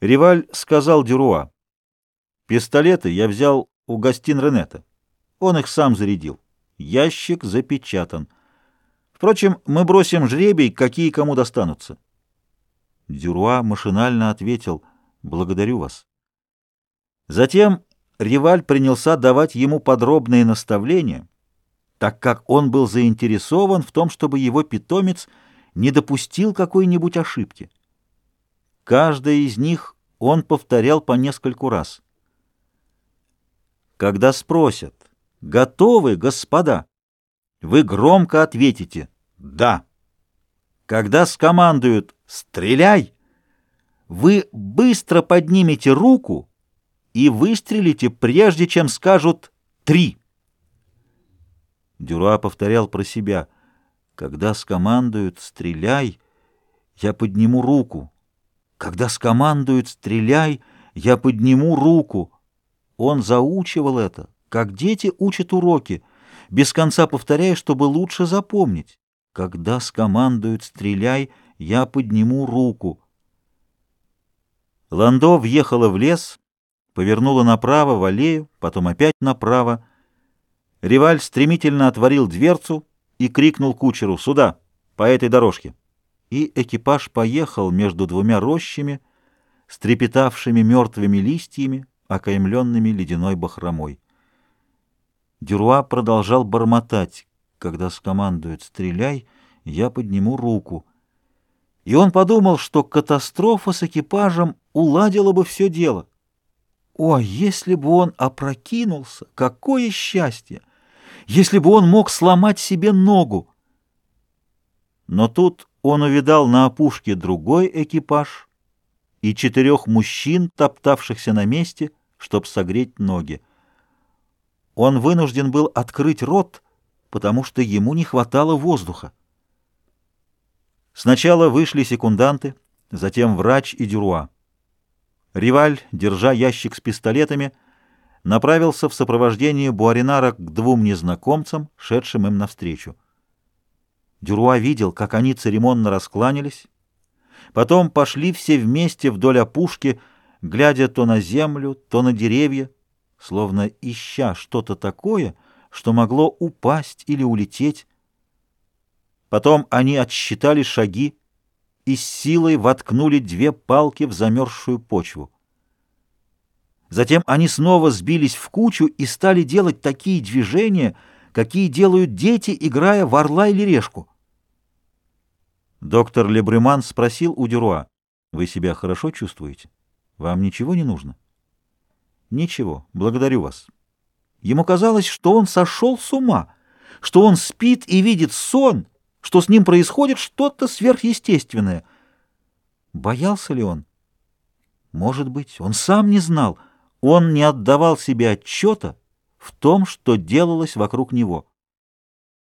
Риваль сказал Дюруа, «Пистолеты я взял у Гастин Ренета. Он их сам зарядил. Ящик запечатан. Впрочем, мы бросим жребий, какие кому достанутся». Дюруа машинально ответил, «Благодарю вас». Затем Риваль принялся давать ему подробные наставления, так как он был заинтересован в том, чтобы его питомец не допустил какой-нибудь ошибки. Каждое из них он повторял по нескольку раз. Когда спросят, готовы, господа, вы громко ответите «да». Когда скомандуют «стреляй», вы быстро поднимете руку и выстрелите, прежде чем скажут «три». Дюра повторял про себя «Когда скомандуют «стреляй», я подниму руку». Когда скомандуют «стреляй», я подниму руку. Он заучивал это, как дети учат уроки, без конца повторяя, чтобы лучше запомнить. Когда скомандуют «стреляй», я подниму руку. Ландо въехала в лес, повернула направо в аллею, потом опять направо. Риваль стремительно отворил дверцу и крикнул кучеру «Сюда, по этой дорожке!» И экипаж поехал между двумя рощами, стрепетавшими мертвыми листьями, окаймленными ледяной бахромой. Дюруа продолжал бормотать. Когда скомандуют «стреляй», я подниму руку. И он подумал, что катастрофа с экипажем уладила бы все дело. О, если бы он опрокинулся, какое счастье! Если бы он мог сломать себе ногу! Но тут он увидал на опушке другой экипаж и четырех мужчин, топтавшихся на месте, чтобы согреть ноги. Он вынужден был открыть рот, потому что ему не хватало воздуха. Сначала вышли секунданты, затем врач и дюруа. Риваль, держа ящик с пистолетами, направился в сопровождении Буаринара к двум незнакомцам, шедшим им навстречу. Дюруа видел, как они церемонно раскланялись. Потом пошли все вместе вдоль опушки, глядя то на землю, то на деревья, словно ища что-то такое, что могло упасть или улететь. Потом они отсчитали шаги и с силой воткнули две палки в замерзшую почву. Затем они снова сбились в кучу и стали делать такие движения, какие делают дети, играя в орла или решку. Доктор Лебрюман спросил у Дюруа, «Вы себя хорошо чувствуете? Вам ничего не нужно?» «Ничего, благодарю вас». Ему казалось, что он сошел с ума, что он спит и видит сон, что с ним происходит что-то сверхъестественное. Боялся ли он? Может быть, он сам не знал. Он не отдавал себе отчета в том, что делалось вокруг него.